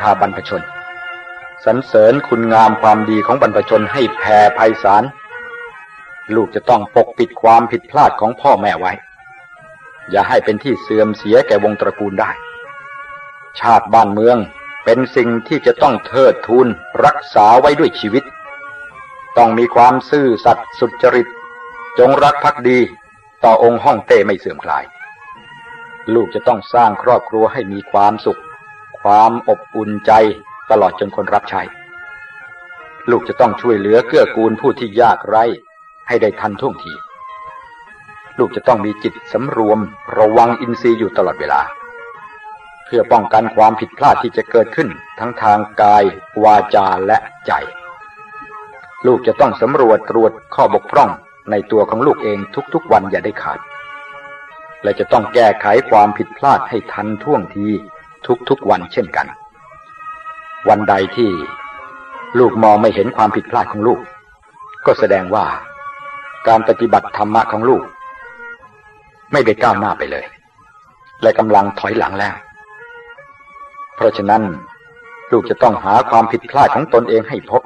ชาบรรพชนสรรเสริญคุณงามความดีของบรรพชนให้แผ่ไพศาลลูกจะต้องปกปิดความผิดพลาดของพ่อแม่ไว้ อย่าให้เป็นที่เสื่อมเสียแก่วงตระกูลได้ ชาติบ้านเมืองเป็นสิ่งที่จะต้องเทิดทูนรักษาไว้ด้วยชีวิต ต้องมีความซื่อสัตย์สุจริต จงรักภักดี ต่อองค์ห้องเต้ไม่เสื่อมคลาย ลูกจะต้องสร้างครอบครัวให้มีความสุข ความอบอุ่นใจตลอดจนคนรับใช้ ลูกจะต้องช่วยเหลือเกื้อกูลผู้ที่ยากไร้ให้ได้ทันท่วงที ลูกจะต้องมีจิตสำรวมระวังอินทรีย์อยู่ตลอดเวลา เพื่อป้องกันความผิดพลาดที่จะเกิดขึ้นทั้งทางกาย วาจาและใจ ลูกจะต้องสำรวจตรวจข้อบกพร่องในตัวของลูกเองทุกๆวันอย่าได้ขาด และจะต้องแก้ไขความผิดพลาดให้ทันท่วงที ทุกๆวันเช่นกัน วันใดที่ลูกมองไม่เห็นความผิดพลาดของลูก ก็แสดงว่าการปฏิบัติธรรมะของลูก ไม่ได้ก้าวหน้าไปเลย และกำลังถอยหลังแล้ว เพราะฉะนั้นลูกจะต้องหาความผิดพลาดของตนเองให้พบ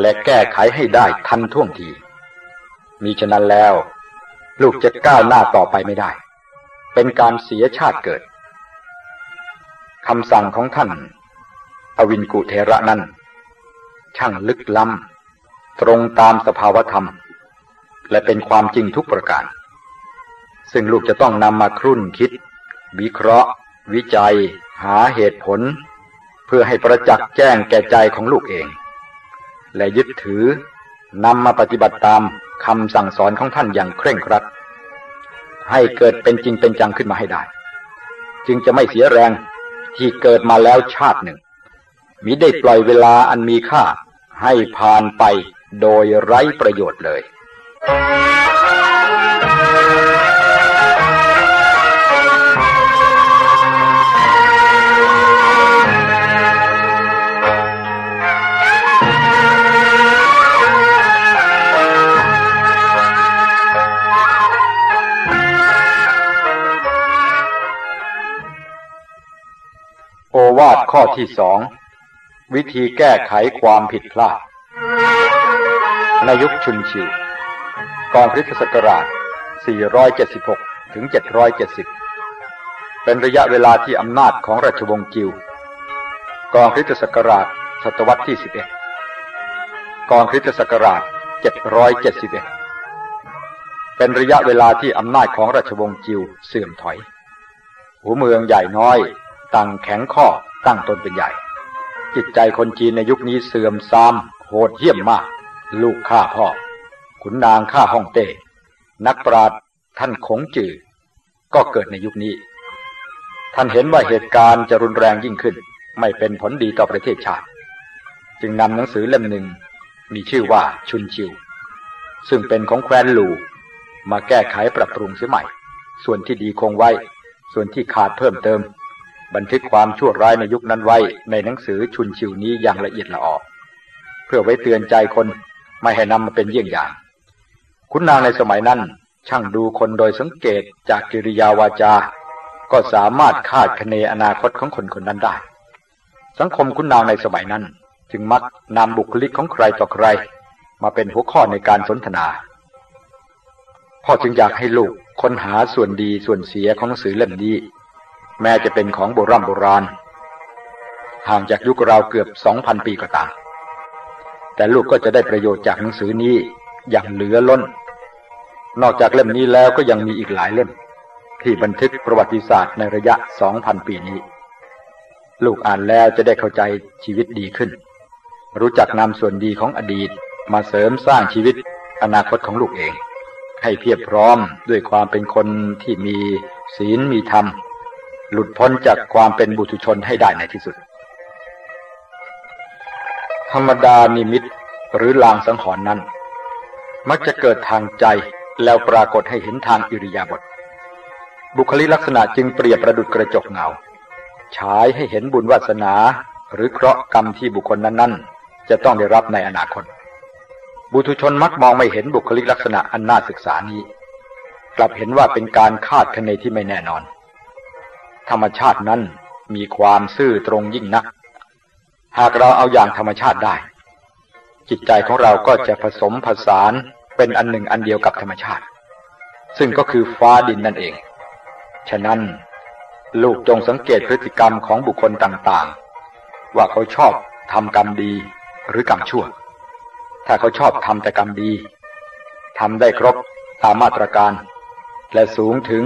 และแก้ไขให้ได้ทันท่วงที มีฉะนั้นแล้ว ลูกจะก้าวหน้าต่อไปไม่ได้ เป็นการเสียชาติเกิด คำสั่งของท่าน อวินกุเทระนั้น ช่างลึกล้ำตรงตามสภาวธรรม และเป็นความจริงทุกประการ ซึ่งลูกจะต้องนำมาครุ่นคิด วิเคราะห์ วิจัย หาเหตุผล เพื่อให้ประจักษ์แจ้งแก่ใจของลูกเอง และยึดถือนำมาปฏิบัติตามคำสั่งสอนของท่านอย่างเคร่งครัด ให้เกิดเป็นจริงเป็นจังขึ้นมาให้ได้ จึงจะไม่เสียแรง ที่เกิดมาแล้วชาติหนึ่ง มิได้ปล่อยเวลาอันมีค่าให้ผ่านไปโดยไร้ประโยชน์เลย วาทข้อที่สอง วิธีแก้ไขความผิดพลาดในยุคชุนชิวก่อนคริสตศักราช 476 ถึง 770 เป็นระยะเวลาที่อำนาจของราชวงศ์จิวก่อนคริสตศักราช ศตวรรษที่ 11ก่อนคริสตศักราช 771 เป็นระยะเวลาที่อำนาจของราชวงศ์จิวเสื่อมถอย หัวเมืองใหญ่น้อยตั้งแข็งข้อ ตั้งตนเป็นใหญ่ จิตใจคนจีนในยุคนี้เสื่อมทรามโหดเหี้ยมมาก ลูกฆ่าพ่อ ขุนนางฆ่าฮ่องเต้ นักปราชญ์ท่านคงจือ ก็เกิดในยุคนี้ ท่านเห็นว่าเหตุการณ์จะรุนแรงยิ่งขึ้น ไม่เป็นผลดีต่อประเทศชาติ จึงนำหนังสือเล่มหนึ่ง มีชื่อว่าชุนชิว ซึ่งเป็นของแคว้นลูมาแก้ไขปรับปรุงเสียใหม่ ส่วนที่ดีคงไว้ ส่วนที่ขาดเพิ่มเติม บันทึกความชั่วร้ายในยุคนั้นไว้ในหนังสือชุนชิวนี้อย่างละเอียดละออเพื่อไว้เตือนใจคนไม่ให้นำมาเป็นเยี่ยงอย่าง คุณนางในสมัยนั้น ช่างดูคนโดยสังเกตจากกิริยาวาจา ก็สามารถคาดคะเนอนาคตของคนคนนั้นได้ สังคมคุณนางในสมัยนั้น จึงมักนำบุคลิกของใครต่อใคร มาเป็นหัวข้อในการสนทนา พ่อจึงอยากให้ลูกค้นหาส่วนดีส่วนเสียของหนังสือเล่มนี้ แม้จะเป็นของโบราณโบราณห่างจากยุคเราเกือบสองพันปีก็ตาม แต่ลูกก็จะได้ประโยชน์จากหนังสือนี้อย่างเหลือล้น นอกจากเล่มนี้แล้วก็ยังมีอีกหลายเล่ม ที่บันทึกประวัติศาสตร์ในระยะสองพันปีนี้ ลูกอ่านแล้วจะได้เข้าใจชีวิตดีขึ้น รู้จักนำส่วนดีของอดีตมาเสริมสร้างชีวิตอนาคตของลูกเอง ให้เพียบพร้อมด้วยความเป็นคนที่มีศีลมีธรรม หลุดพ้นจากความเป็นบุตุชนให้ได้ในที่สุด ธรรมดานิมิตหรือลางสังหรณ์นั้น มักจะเกิดทางใจแล้วปรากฏให้เห็นทางอิริยาบถบุคลิลักษณะจึงเปรียบประดุดกระจกเงาฉายให้เห็นบุญวาสนา หรือเคราะห์กรรมที่บุคคลนั้น ๆ จะต้องได้รับในอนาคต บุตุชนมักมองไม่เห็นบุคลิกลักษณะอันน่าศึกษานี้ กลับเห็นว่าเป็นการคาดคะเนที่ไม่แน่นอน ธรรมชาตินั้นมีความซื่อตรงยิ่งนัก หากเราเอาอย่างธรรมชาติได้ จิตใจของเราก็จะผสมผสานเป็นอันหนึ่งอันเดียวกับธรรมชาติ ซึ่งก็คือฟ้าดินนั่นเอง ฉะนั้นลูกจงสังเกตพฤติกรรมของบุคคลต่างๆ ว่าเขาชอบทำกรรมดีหรือกรรมชั่ว ถ้าเขาชอบทำแต่กรรมดีทำได้ครบตามมาตรการ และสูงถึง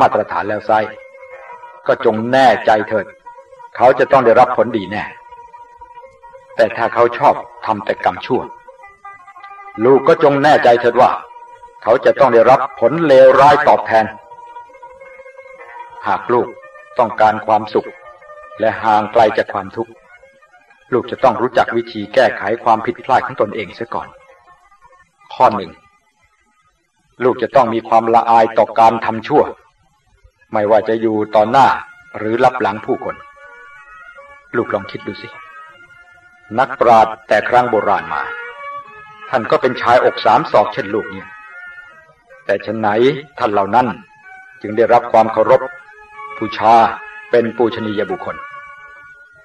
มาตรฐานแล้วไซ ก็จงแน่ใจเถิด เขาจะต้องได้รับผลดีแน่ แต่ถ้าเขาชอบทำแต่กรรมชั่ว ลูกก็จงแน่ใจเถิดว่า เขาจะต้องได้รับผลเลวร้ายตอบแทน หากลูกต้องการความสุข และห่างไกลจากความทุกข์ ลูกจะต้องรู้จักวิธีแก้ไขความผิดพลาดของตนเองเสียก่อน ข้อหนึ่งลูกจะต้องมีความละอายต่อการทำชั่ว ไม่ว่าจะอยู่ต่อหน้าหรือรับหลังผู้คน ลูกลองคิดดูสิ นักปราชญ์แต่ครั้งโบราณมา ท่านก็เป็นชายอกสามศอกเช่นลูกเนี่ย แต่ฉะไหนท่านเหล่านั้นจึงได้รับความเคารพบูชาเป็นปูชนียบุคคล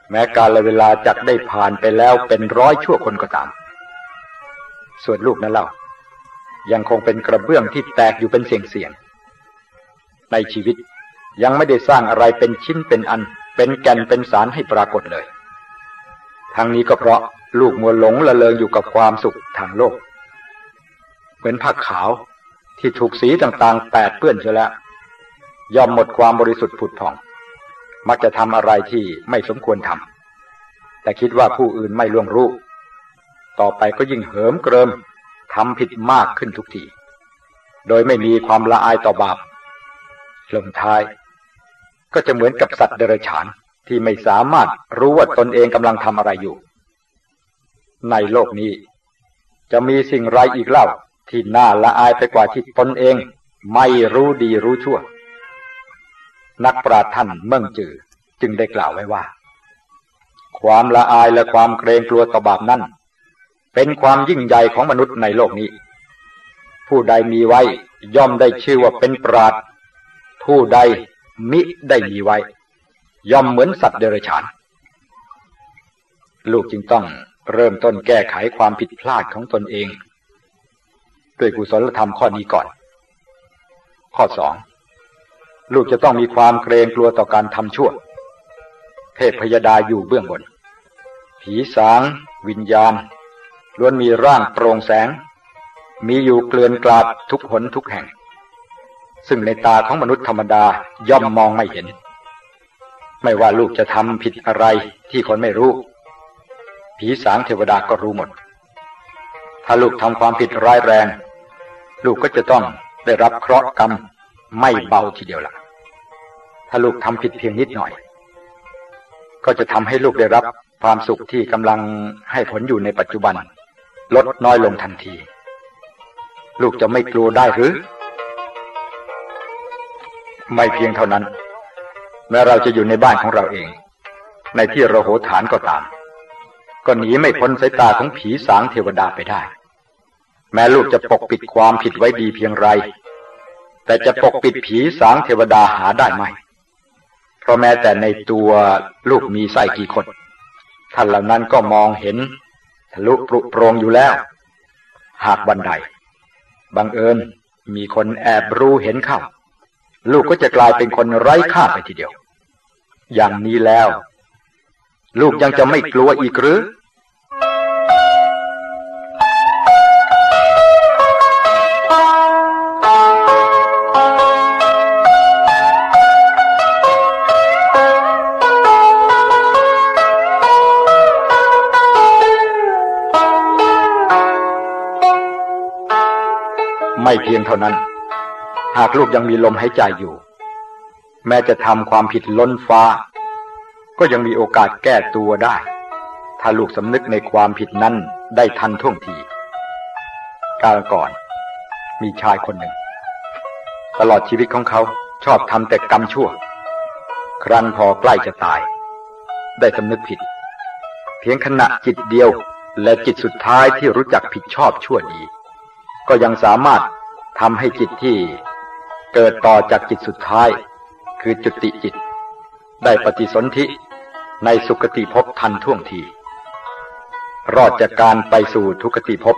แม้การละเวลาจักได้ผ่านไปแล้วเป็นร้อยชั่วคนก็ตาม ส่วนลูกนั้นเล่า ยังคงเป็นกระเบื้องที่แตกอยู่เป็นเสียงๆในชีวิต ยังไม่ได้สร้างอะไรเป็นชิ้นเป็นอัน เป็นแก่นเป็นสารให้ปรากฏเลย ทั้งนี้ก็เพราะลูกมัวหลงละเลงอยู่กับความสุขทางโลก เหมือนผ้าขาวที่ถูกสีต่างๆแปดเปื้อนเสียแล้วยอมหมดความบริสุทธิ์ผุดผ่อง มักจะทำอะไรที่ไม่สมควรทำแต่คิดว่าผู้อื่นไม่ล่วงรู้ ต่อไปก็ยิ่งเหิมเกริมทำผิดมากขึ้นทุกที โดยไม่มีความละอายต่อบาปลงท้าย ก็จะเหมือนกับสัตว์เดรัจฉานที่ไม่สามารถรู้ว่าตนเองกำลังทำอะไรอยู่ ในโลกนี้ จะมีสิ่งไรอีกเล่าที่น่าละอายไปกว่าที่ตนเอง ไม่รู้ดีรู้ชั่ว นักปราท่านเมื่งจือจึงได้กล่าวไว้ว่า ความละอายและความเกรงกลัวต่อบาปนั้น เป็นความยิ่งใหญ่ของมนุษย์ในโลกนี้ ผู้ใดมีไว้ย่อมได้ชื่อว่าเป็นปราชญ์ผู้ใด มิได้มีไว้ ย่อมเหมือนสัตว์เดรัจฉาน ลูกจึงต้องเริ่มต้นแก้ไขความผิดพลาดของตนเอง ด้วยกุศลธรรมข้อนี้ก่อน ข้อสองลูกจะต้องมีความเกรงกลัวต่อการทำชั่ว เทพพยดาอยู่เบื้องบน ผีสาง วิญญาณ ล้วนมีร่างโปร่งแสง มีอยู่เกลื่อนกลาดทุกหนทุกแห่ง ซึ่งในตาของมนุษย์ธรรมดาย่อมมองไม่เห็น ไม่ว่าลูกจะทำผิดอะไรที่คนไม่รู้ ผีสางเทวดาก็รู้หมด ถ้าลูกทำความผิดร้ายแรง ลูกก็จะต้องได้รับเคราะห์กรรมไม่เบาทีเดียวละ่ะ ถ้าลูกทำผิดเพียงนิดหน่อย ก็จะทำให้ลูกได้รับความสุขที่กำลังให้ผลอยู่ในปัจจุบัน ลดน้อยลงทันที ลูกจะไม่กลัวได้หรือ ไม่เพียงเท่านั้น แม้เราจะอยู่ในบ้านของเราเอง ในที่เราโหฐานก็ตาม ก็หนีไม่พ้นสายตาของผีสางเทวดาไปได้ แม้ลูกจะปกปิดความผิดไว้ดีเพียงไร แต่จะปกปิดผีสางเทวดาหาได้ไหม เพราะแม้แต่ในตัวลูกมีไส้กี่คนท่านเหล่านั้นก็มองเห็นทะลุปรุโปรงอยู่แล้ว หากวันใดบังเอิญมีคนแอบรู้เห็นเข้า ลูกก็จะกลายเป็นคนไร้ค่าไปทีเดียว อย่างนี้แล้ว ลูกยังจะไม่กลัวอีกหรือไม่เพียงเท่านั้น หากลูกยังมีลมหายใจอยู่ แม้จะทำความผิดล้นฟ้า ก็ยังมีโอกาสแก้ตัวได้ ถ้าลูกสำนึกในความผิดนั้นได้ทันท่วงทีกาลก่อน มีชายคนหนึ่ง ตลอดชีวิตของเขาชอบทำแต่กรรมชั่ว ครั้นพอใกล้จะตาย ได้สำนึกผิด เพียงขณะจิตเดียวและจิตสุดท้ายที่รู้จักผิดชอบชั่วดี ก็ยังสามารถทำให้จิตที่ เกิดต่อจากจิตสุดท้าย คือจุติจิต ได้ปฏิสนธิในสุคติภพทันท่วงที รอดจากการไปสู่ทุคติภพ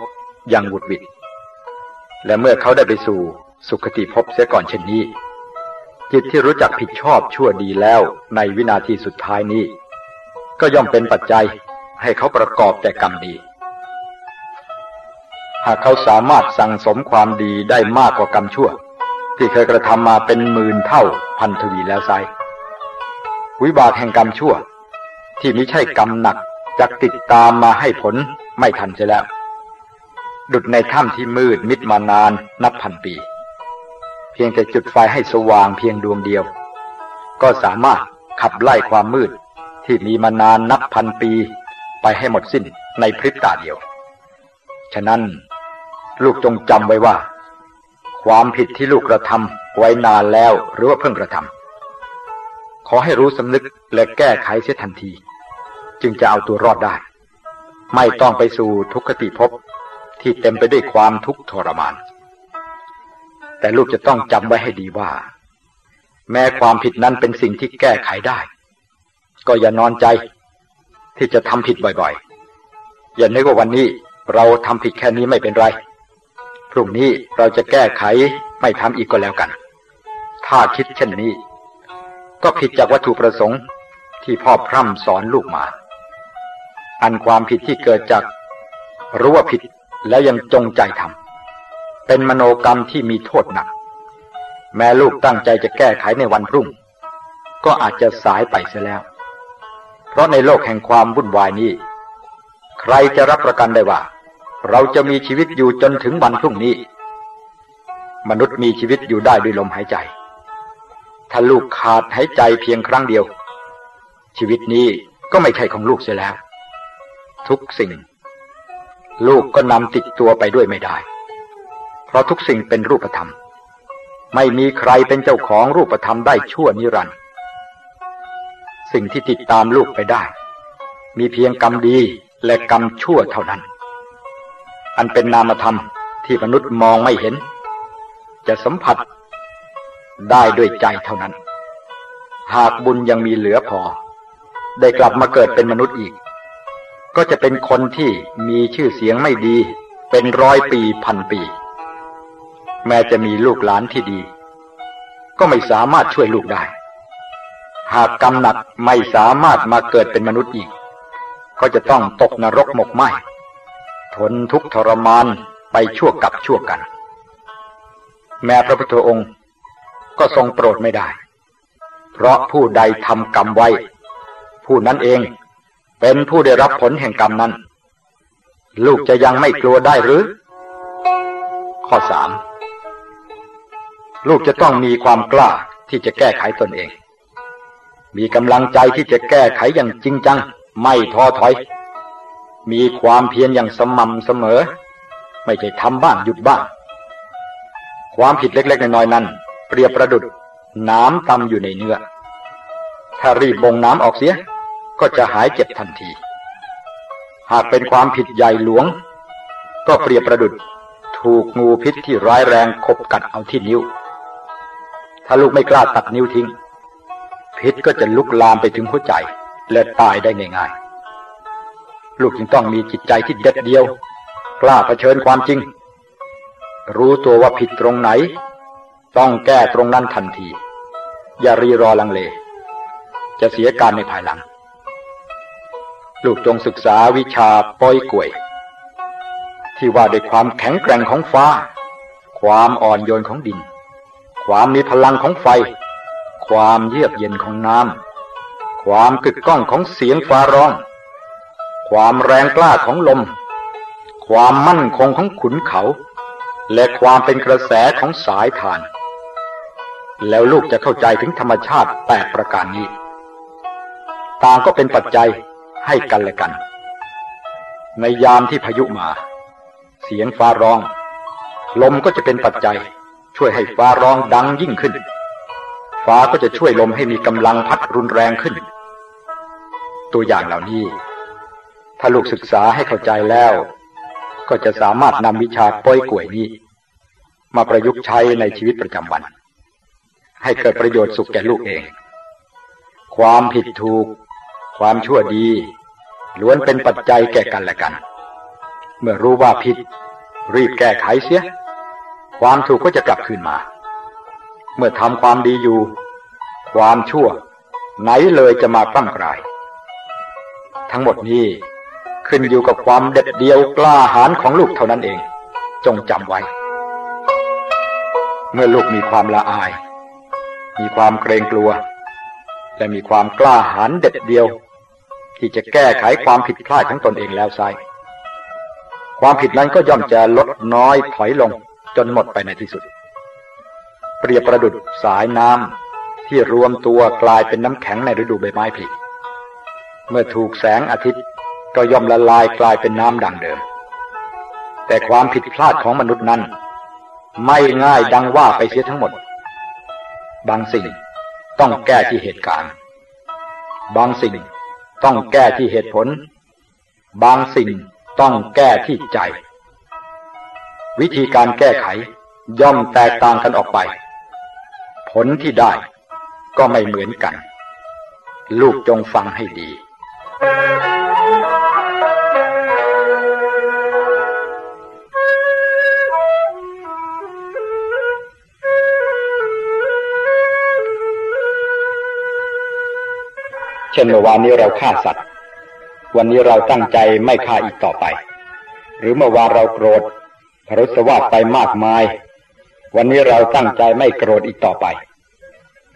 อย่างบุดวิด และเมื่อเขาได้ไปสู่สุคติภพเสียก่อนเช่นนี้ จิตที่รู้จักผิดชอบชั่วดีแล้วในวินาทีสุดท้ายนี้ ก็ย่อมเป็นปัจจัยให้เขาประกอบแต่กรรมดี หากเขาสามารถสั่งสมความดีได้มากกว่ากรรมชั่ว ที่เคยกระทำมาเป็นหมื่นเท่าพันทวีแล้วไซวิบากแห่งกรรมชั่ว ที่ไม่ใช่กรรมหนักจะติดตามมาให้ผลไม่ทันเสียแล้ว ดุดในถ้ำที่มืดมิดมานานนับพันปี เพียงแต่จุดไฟให้สว่างเพียงดวงเดียว ก็สามารถขับไล่ความมืดที่มีมานานนับพันปี ไปให้หมดสิ้นในพริบตาเดียว ฉะนั้นลูกจงจำไว้ว่า ความผิดที่ลูกกระทำไว้นานแล้วหรือว่าเพิ่งกระทำขอให้รู้สำนึกและแก้ไขเสียทันที จึงจะเอาตัวรอดได้ ไม่ต้องไปสู่ทุกขติภพที่เต็มไปด้วยความทุกข์ทรมาน แต่ลูกจะต้องจำไว้ให้ดีว่า แม้ความผิดนั้นเป็นสิ่งที่แก้ไขได้ ก็อย่านอนใจที่จะทำผิดบ่อยๆ อย่านึกว่าวันนี้เราทำผิดแค่นี้ไม่เป็นไร รุ่งนี้เราจะแก้ไขไม่ทำอีกก็แล้วกัน ถ้าคิดเช่นนี้ ก็ผิดจากวัตถุประสงค์ที่พ่อพร่ำสอนลูกมา อันความผิดที่เกิดจากรู้ว่าผิดแล้วยังจงใจทำเป็นมโนกรรมที่มีโทษหนัก แม้ลูกตั้งใจจะแก้ไขในวันพรุ่ง ก็อาจจะสายไปเสียแล้ว เพราะในโลกแห่งความวุ่นวายนี้ ใครจะรับประกันได้ว่า เราจะมีชีวิตอยู่จนถึงวันพรุ่งนี้ มนุษย์มีชีวิตอยู่ได้ด้วยลมหายใจ ถ้าลูกขาดหายใจเพียงครั้งเดียว ชีวิตนี้ก็ไม่ใช่ของลูกเสียแล้ว ทุกสิ่ง ลูกก็นำติดตัวไปด้วยไม่ได้ เพราะทุกสิ่งเป็นรูปธรรม ไม่มีใครเป็นเจ้าของรูปธรรมได้ชั่วนิรันดร์สิ่งที่ติดตามลูกไปได้ มีเพียงกรรมดีและกรรมชั่วเท่านั้น อันเป็นนามธรรมที่มนุษย์มองไม่เห็น จะสัมผัสได้ด้วยใจเท่านั้น หากบุญยังมีเหลือพอ ได้กลับมาเกิดเป็นมนุษย์อีก ก็จะเป็นคนที่มีชื่อเสียงไม่ดี เป็นร้อยปีพันปี แม้จะมีลูกหลานที่ดี ก็ไม่สามารถช่วยลูกได้ หากกรรมหนักไม่สามารถมาเกิดเป็นมนุษย์อีก ก็จะต้องตกนรกหมกไหม ทนทุกทรมานไปชั่วกับชั่วกัน แม้พระพุทธองค์ก็ทรงโปรดไม่ได้ เพราะผู้ใดทำกรรมไว้ ผู้นั้นเองเป็นผู้ได้รับผลแห่งกรรมนั้น ลูกจะยังไม่กลัวได้หรือ ข้อสามลูกจะต้องมีความกล้าที่จะแก้ไขตนเอง มีกำลังใจที่จะแก้ไขอย่างจริงจัง ไม่ท้อถอย มีความเพียรอย่างสม่ำเสมอ ไม่ใช่ทำบ้างหยุดบ้าง ความผิดเล็กๆน้อยๆนั้น เปรียบประดุดน้ำตำอยู่ในเนื้อ ถ้ารีบบ่งน้ำออกเสีย ก็จะหายเจ็บทันที หากเป็นความผิดใหญ่หลวง ก็เปรียบประดุดถูกงูพิษที่ร้ายแรงคบกัดเอาที่นิ้ว ถ้าลูกไม่กล้าตัดนิ้วทิ้ง พิษก็จะลุกลามไปถึงหัวใจและตายได้ง่ายๆ ลูกจึงต้องมีจิตใจที่เด็ดเดียว กล้าเผชิญความจริง รู้ตัวว่าผิดตรงไหน ต้องแก้ตรงนั้นทันที อย่ารีรอลังเล จะเสียการในภายหลัง ลูกจงศึกษาวิชาป้อยกวย ที่ว่าด้วยความแข็งแกร่งของฟ้า ความอ่อนโยนของดิน ความมีพลังของไฟ ความเยือกเย็นของน้ำความกึกก้องของเสียงฟ้าร้อง ความแรงกล้าของลม ความมั่นคงของขุนเขา และความเป็นกระแสของสายทาน แล้วลูกจะเข้าใจถึงธรรมชาติแปดประการนี้ ต่างก็เป็นปัจจัยให้กันและกัน ในยามที่พายุมา เสียงฟ้าร้อง ลมก็จะเป็นปัจจัย ช่วยให้ฟ้าร้องดังยิ่งขึ้น ฟ้าก็จะช่วยลมให้มีกำลังพัดรุนแรงขึ้น ตัวอย่างเหล่านี้ ถ้าลูกศึกษาให้เข้าใจแล้ว ก็จะสามารถนำวิชาป้อยก่วยนี้ มาประยุกต์ใช้ในชีวิตประจำวัน ให้เกิดประโยชน์สุขแก่ลูกเอง ความผิดถูก ความชั่วดี ล้วนเป็นปัจจัยแก่กันและกัน เมื่อรู้ว่าผิด รีบแก้ไขเสีย ความถูกก็จะกลับคืนมา เมื่อทำความดีอยู่ ความชั่ว ไหนเลยจะมาตั้งกลาย ทั้งหมดนี้ ขึ้นอยู่กับความเด็ดเดียวกล้าหาญของลูกเท่านั้นเอง จงจำไว้ เมื่อลูกมีความละอาย มีความเกรงกลัว และมีความกล้าหาญเด็ดเดียว ที่จะแก้ไขความผิดพลาดของตนเองแล้วไซความผิดนั้นก็ย่อมจะลดน้อยถอยลงจนหมดไปในที่สุด เปรียบประดุดสายน้ำที่รวมตัวกลายเป็นน้ำแข็งในฤดูใบไม้ผลิเมื่อถูกแสงอาทิตย์ ก็ย่อมละลายกลายเป็นน้ำดังเดิม แต่ความผิดพลาดของมนุษย์นั้น ไม่ง่ายดังว่าไปเสียทั้งหมด บางสิ่งต้องแก้ที่เหตุการณ์ บางสิ่งต้องแก้ที่เหตุผล บางสิ่งต้องแก้ที่ใจ วิธีการแก้ไขย่อมแตกต่างกันออกไป ผลที่ได้ก็ไม่เหมือนกัน ลูกจงฟังให้ดี ช่นเมื่อวานนี้เราฆ่าสัตว์ วันนี้เราตั้งใจไม่ฆ่าอีกต่อไป หรือเมื่อวานเราโกรธพรุสวาสไปมากมาย วันนี้เราตั้งใจไม่โกรธอีกต่อไป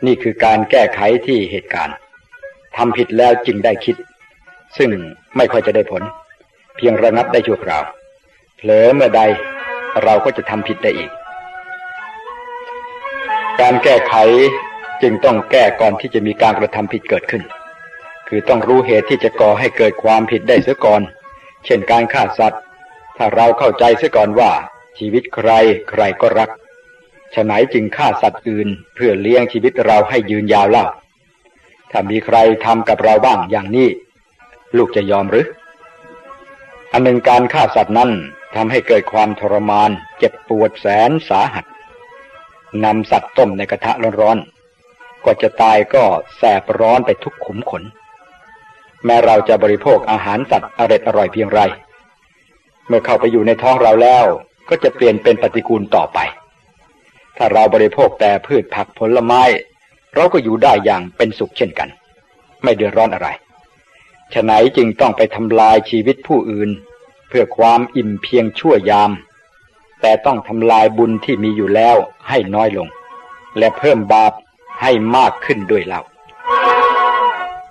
นี่คือการแก้ไขที่เหตุการณ์ทำผิดแล้วจึงได้คิด ซึ่งไม่ค่อยจะได้ผล เพียงระงับได้ชั่วคราวเผลอเมื่อใดเราก็จะทำผิดได้อีก การแก้ไขจึงต้องแก้ก่อนที่จะมีการกระทำผิดเกิดขึ้น คือต้องรู้เหตุที่จะก่อให้เกิดความผิดได้เสียก่อน เช่นการฆ่าสัตว์ ถ้าเราเข้าใจเสียก่อนว่า ชีวิตใครใครก็รักฉะไหนจึงฆ่าสัตว์อื่น เพื่อเลี้ยงชีวิตเราให้ยืนยาวเล่า ถ้ามีใครทำกับเราบ้างอย่างนี้ ลูกจะยอมหรือ อันหนึ่งการฆ่าสัตว์นั้นทำให้เกิดความทรมาน เจ็บปวดแสนสาหัสนำสัตว์ต้มในกระทะร้อนๆก็จะตายก็แสบร้อนไปทุกขุมขน แม้เราจะบริโภคอาหารสัตว์อร่อยอร่อยเพียงไร เมื่อเข้าไปอยู่ในท้องเราแล้วก็จะเปลี่ยนเป็นปฏิกูลต่อไป ถ้าเราบริโภคแต่พืชผักผลไม้ เราก็อยู่ได้อย่างเป็นสุขเช่นกัน ไม่เดือดร้อนอะไร ฉะไหนจึงต้องไปทำลายชีวิตผู้อื่น เพื่อความอิ่มเพียงชั่วยาม แต่ต้องทำลายบุญที่มีอยู่แล้วให้น้อยลง และเพิ่มบาปให้มากขึ้นด้วยเล่า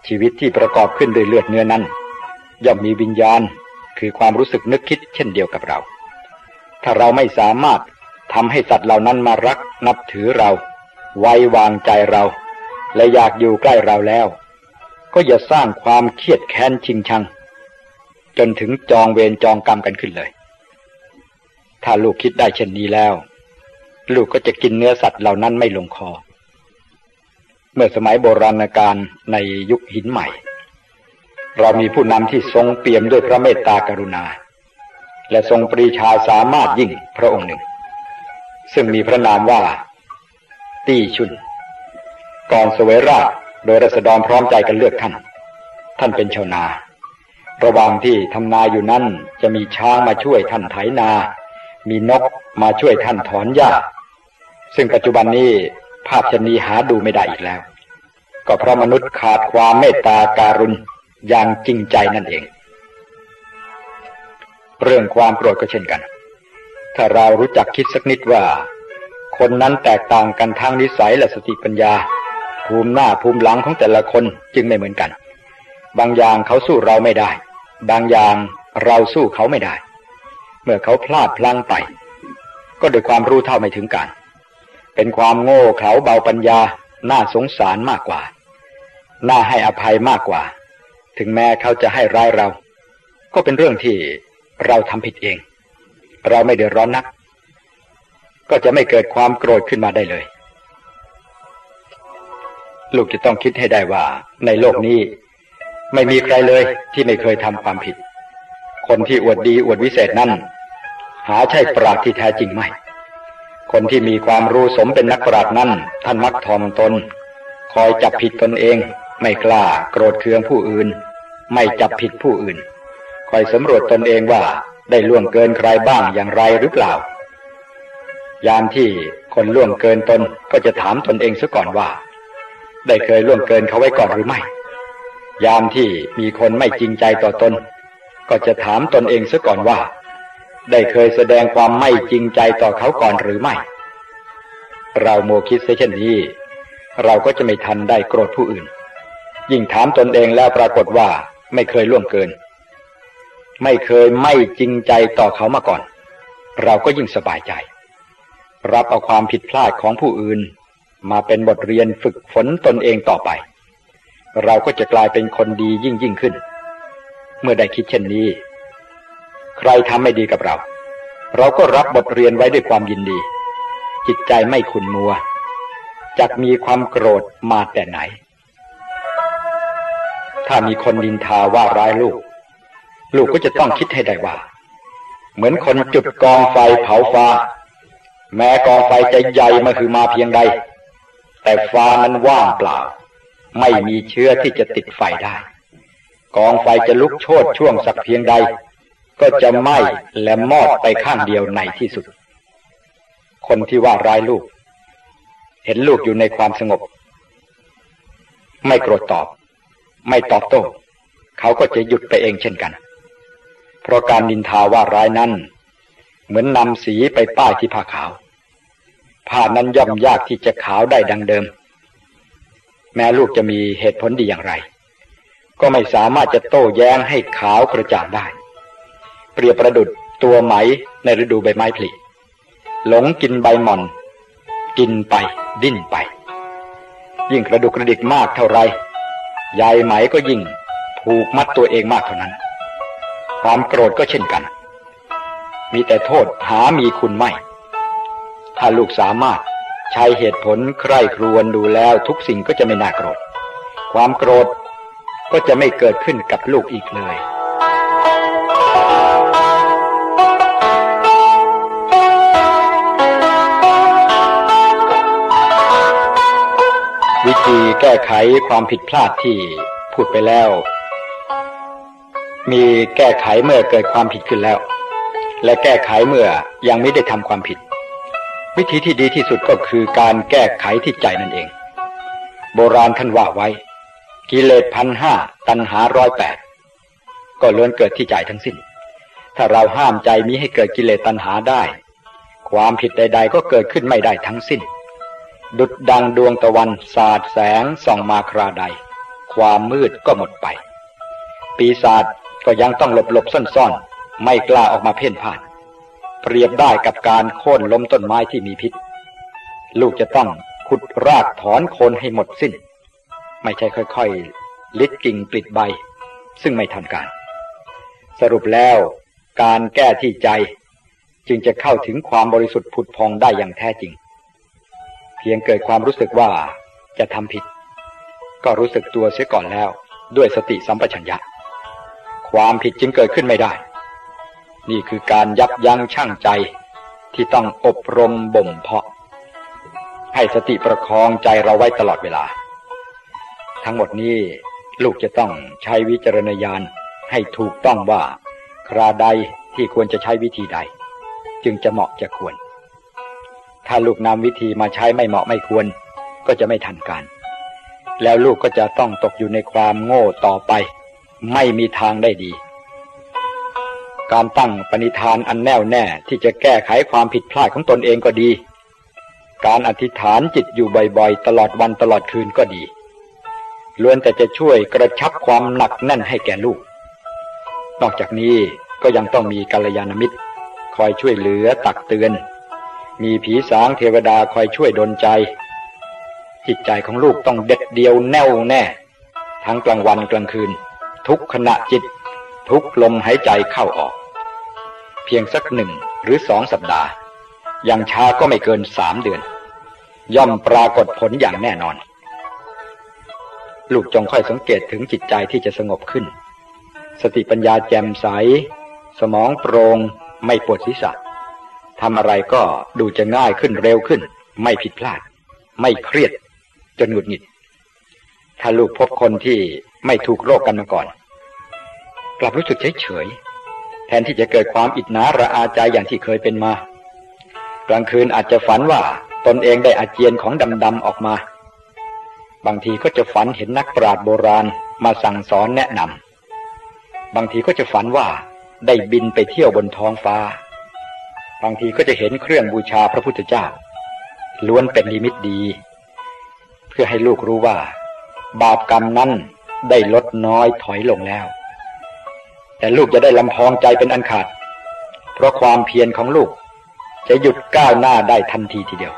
ชีวิตที่ประกอบขึ้นด้วยเลือดเนื้อนั้น ย่อมมีวิญญาณคือความรู้สึกนึกคิดเช่นเดียวกับเรา ถ้าเราไม่สามารถทำให้สัตว์เหล่านั้นมารักนับถือเราไว้วางใจเรา และอยากอยู่ใกล้เราแล้ว ก็อย่าสร้างความเครียดแค้นชิงชัง จนถึงจองเวรจองกรรมกันขึ้นเลย ถ้าลูกคิดได้เช่นนี้แล้ว ลูกก็จะกินเนื้อสัตว์เหล่านั้นไม่ลงคอ มื่อสมัยโบราณกาลในยุคหินใหม่ เรามีผู้นำที่ทรงเปี่ยมด้วยพระเมตตากรุณา และทรงปรีชาสามารถยิ่งพระองค์หนึ่ง ซึ่งมีพระนามว่า ตี้ชุนก่อนเสวยราชโดยรัษฎรพร้อมใจกันเลือกท่าน ท่านเป็นชาวนา ระหว่างที่ทำนาอยู่นั้นจะมีช้างมาช่วยท่านไถนา มีนกมาช่วยท่านถอนหญ้า ซึ่งปัจจุบันนี้ภาพชนีหาดูไม่ได้อีกแล้ว ก็เพราะมนุษย์ขาดความเมตตาการุณอย่างจริงใจนั่นเอง เรื่องความโกรธก็เช่นกัน ถ้าเรารู้จักคิดสักนิดว่า คนนั้นแตกต่างกันทางนิสัยและสติปัญญา ภูมิหน้าภูมิหลังของแต่ละคนจึงไม่เหมือนกัน บางอย่างเขาสู้เราไม่ได้ บางอย่างเราสู้เขาไม่ได้ เมื่อเขาพลาดพลั้งไป ก็ด้วยความรู้เท่าไม่ถึงการเป็นความโง่เขลาเบาปัญญาน่าสงสารมากกว่า น่าให้อภัยมากกว่า ถึงแม้เขาจะให้ร้ายเรา ก็เป็นเรื่องที่เราทำผิดเอง เราไม่เดือดร้อนนัก ก็จะไม่เกิดความโกรธขึ้นมาได้เลย ลูกจะต้องคิดให้ได้ว่า ในโลกนี้ไม่มีใครเลยที่ไม่เคยทำความผิด คนที่อวดดีอวดวิเศษนั่น หาใช่ปราดที่แท้จริงไหมคนที่มีความรู้สมเป็นนักปราชญ์นั้นท่านมักทอมตน คอยจับผิดตนเอง ไม่กล้าโกรธเคืองผู้อื่น ไม่จับผิดผู้อื่น คอยสำรวจตนเองว่าได้ล่วงเกินใครบ้างอย่างไรหรือเปล่า ยามที่คนล่วงเกินตนก็จะถามตนเองซะก่อนว่า ได้เคยล่วงเกินเขาไว้ก่อนหรือไม่ ยามที่มีคนไม่จริงใจต่อตน ก็จะถามตนเองซะก่อนว่า ได้เคยแสดงความไม่จริงใจต่อเขาก่อนหรือไม่ เราโมคิดเช่นนี้ เราก็จะไม่ทันได้โกรธผู้อื่น ยิ่งถามตนเองแล้วปรากฏว่าไม่เคยล่วงเกิน ไม่เคยไม่จริงใจต่อเขามาก่อน เราก็ยิ่งสบายใจ รับเอาความผิดพลาดของผู้อื่น มาเป็นบทเรียนฝึกฝนตนเองต่อไป เราก็จะกลายเป็นคนดียิ่งยิ่งขึ้น เมื่อได้คิดเช่นนี้ ใครทำไม่ดีกับเรา เราก็รับบทเรียนไว้ด้วยความยินดี จิตใจไม่ขุนมัวจักมีความโกรธมาแต่ไหน ถ้ามีคนดินทาว่าร้ายลูก ลูกก็จะต้องคิดให้ได้ว่า เหมือนคนจุดกองไฟเผาฟ้า แม้กองไฟจะใหญ่มาคือมาเพียงใด แต่ฟ้านั้นว่างเปล่า ไม่มีเชื้อที่จะติดไฟได้ กองไฟจะลุกโชนช่วงสักเพียงใด ก็จะไหม้และมอดไปข้างเดียวในที่สุด คนที่ว่าร้ายลูก เห็นลูกอยู่ในความสงบ ไม่โกรธตอบ ไม่ตอบโต้เขาก็จะหยุดไปเองเช่นกัน เพราะการนินทาว่าร้ายนั้น เหมือนนำสีไปป้ายที่ผ้าขาว ผ้านั้นย่อมยากที่จะขาวได้ดังเดิม แม้ลูกจะมีเหตุผลดีอย่างไร ก็ไม่สามารถจะโต้แย้งให้ขาวกระจ่างได้ เปรียบประดุดตัวไหมในฤดูใบไม้ผลิหลงกินใบหม่อน กินไป ดิ้นไป ยิ่งกระดุกกระดิกมากเท่าไร ใยไหมก็ยิ่งผูกมัดตัวเองมากเท่านั้น ความโกรธก็เช่นกัน มีแต่โทษหามีคุณไม่ ถ้าลูกสามารถใช้เหตุผลใคร่ครวญดูแล้วทุกสิ่งก็จะไม่น่าโกรธ ความโกรธก็จะไม่เกิดขึ้นกับลูกอีกเลย วิธีแก้ไขความผิดพลาดที่พูดไปแล้ว มีแก้ไขเมื่อเกิดความผิดขึ้นแล้ว และแก้ไขเมื่อยังไม่ได้ทำความผิด วิธีที่ดีที่สุดก็คือการแก้ไขที่ใจนั่นเอง โบราณท่านว่าไว้ กิเลสพันห้าตัณหาร้อยแปดก็ล้วนเกิดที่ใจทั้งสิ้น ถ้าเราห้ามใจมิให้เกิดกิเลสตัณหาได้ ความผิดใด ๆ ก็เกิดขึ้นไม่ได้ทั้งสิ้น ดุดดังดวงตะวันสาดแสงส่องมาคราใด ความมืดก็หมดไป ปีศาจก็ยังต้องหลบหลบซ่อนซ่อนไม่กล้าออกมาเพ่นพ่าน เปรียบได้กับการโค่นล้มต้นไม้ที่มีพิษ ลูกจะต้องขุดรากถอนโคนให้หมดสิ้น ไม่ใช่ค่อยๆ ลิดกิ่งปลิดใบ ซึ่งไม่ทันการ สรุปแล้วการแก้ที่ใจจึงจะเข้าถึงความบริสุทธิ์ผุดพองได้อย่างแท้จริง เพียงเกิดความรู้สึกว่าจะทำผิด ก็รู้สึกตัวเสียก่อนแล้ว ด้วยสติสัมปชัญญะ ความผิดจึงเกิดขึ้นไม่ได้ นี่คือการยับยั้งชั่งใจที่ต้องอบรมบ่มเพาะ ให้สติประคองใจเราไว้ตลอดเวลา ทั้งหมดนี้ลูกจะต้องใช้วิจารณญาณให้ถูกต้องว่า คราใดที่ควรจะใช้วิธีใด จึงจะเหมาะจะควร ถ้าลูกนำวิธีมาใช้ไม่เหมาะไม่ควร ก็จะไม่ทันการ แล้วลูกก็จะต้องตกอยู่ในความโง่ต่อไป ไม่มีทางได้ดี การตั้งปณิธานอันแน่วแน่ที่จะแก้ไขความผิดพลาดของตนเองก็ดี การอธิษฐานจิตอยู่บ่อยๆ ตลอดวันตลอดคืนก็ดีล้วนแต่จะช่วยกระชับความหนักแน่นให้แก่ลูก นอกจากนี้ก็ยังต้องมีกัลยาณมิตร คอยช่วยเหลือตักเตือน มีผีสางเทวดาคอยช่วยดลใจ จิตใจของลูกต้องเด็ดเดียวแน่วแน่ ทั้งกลางวันกลางคืน ทุกขณะจิต ทุกลมหายใจเข้าออก เพียงสักหนึ่งหรือสองสัปดาห์ อย่างช้าก็ไม่เกินสามเดือน ย่อมปรากฏผลอย่างแน่นอน ลูกจงค่อยสังเกตถึงจิตใจที่จะสงบขึ้น สติปัญญาแจ่มใส สมองโปรง่งไม่ปวดศีรษะ ทำอะไรก็ดูจะง่ายขึ้นเร็วขึ้น ไม่ผิดพลาด ไม่เครียด จนหงุดหงิด ถ้าลูกพบคนที่ไม่ถูกโรคกันมาก่อน กลับรู้สึกเฉยเฉยแทนที่จะเกิดความอิจนาระอาใจอย่างที่เคยเป็นมา กลางคืนอาจจะฝันว่าตนเองได้อาเจียนของดำๆออกมา บางทีก็จะฝันเห็นนักปราชญ์โบราณมาสั่งสอนแนะนำบางทีก็จะฝันว่าได้บินไปเที่ยวบนท้องฟ้า บางทีก็จะเห็นเครื่องบูชาพระพุทธเจ้า ล้วนเป็นลิมิตดี เพื่อให้ลูกรู้ว่า บาปกรรมนั้นได้ลดน้อยถอยลงแล้ว แต่ลูกจะได้ลำพองใจเป็นอันขาด เพราะความเพียรของลูกจะหยุดก้าวหน้าได้ทันทีทีเดียว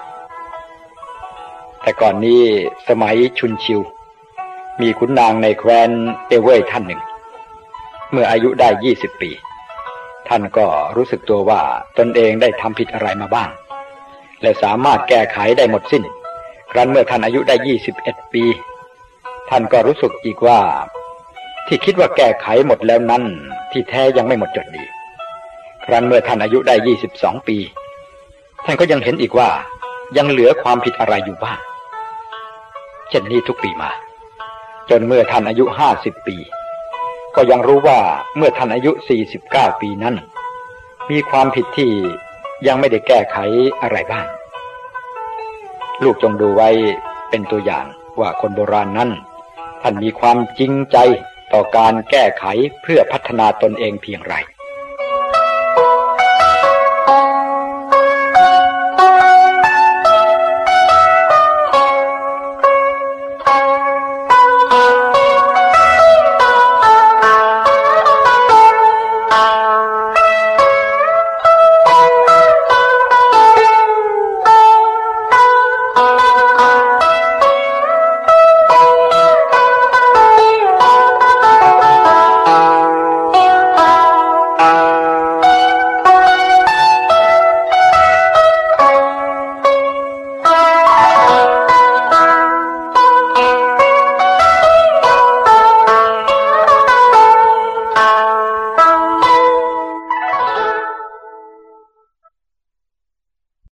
แต่ก่อนนี้สมัยชุนชิว มีขุนนางในแคว้นเอเวยท่านหนึ่ง เมื่ออายุได้ยี่สิบปี ท่านก็รู้สึกตัวว่าตนเองได้ทำผิดอะไรมาบ้าง และสามารถแก้ไขได้หมดสิ้น ครั้นเมื่อท่านอายุได้ยี่สิบเอ็ดปี ท่านก็รู้สึกอีกว่า ที่คิดว่าแก้ไขหมดแล้วนั้น ที่แท้ยังไม่หมดจดดี ครั้นเมื่อท่านอายุได้ยี่สิบสองปี ท่านก็ยังเห็นอีกว่ายังเหลือความผิดอะไรอยู่บ้าง เช่นนี้ทุกปีมา จนเมื่อท่านอายุห้าสิบปี ก็ยังรู้ว่าเมื่อท่านอายุ 49 ปีนั้น มีความผิดที่ยังไม่ได้แก้ไขอะไรบ้าง ลูกจงดูไว้เป็นตัวอย่างว่าคนโบราณนั้น ท่านมีความจริงใจต่อการแก้ไขเพื่อพัฒนาตนเองเพียงไร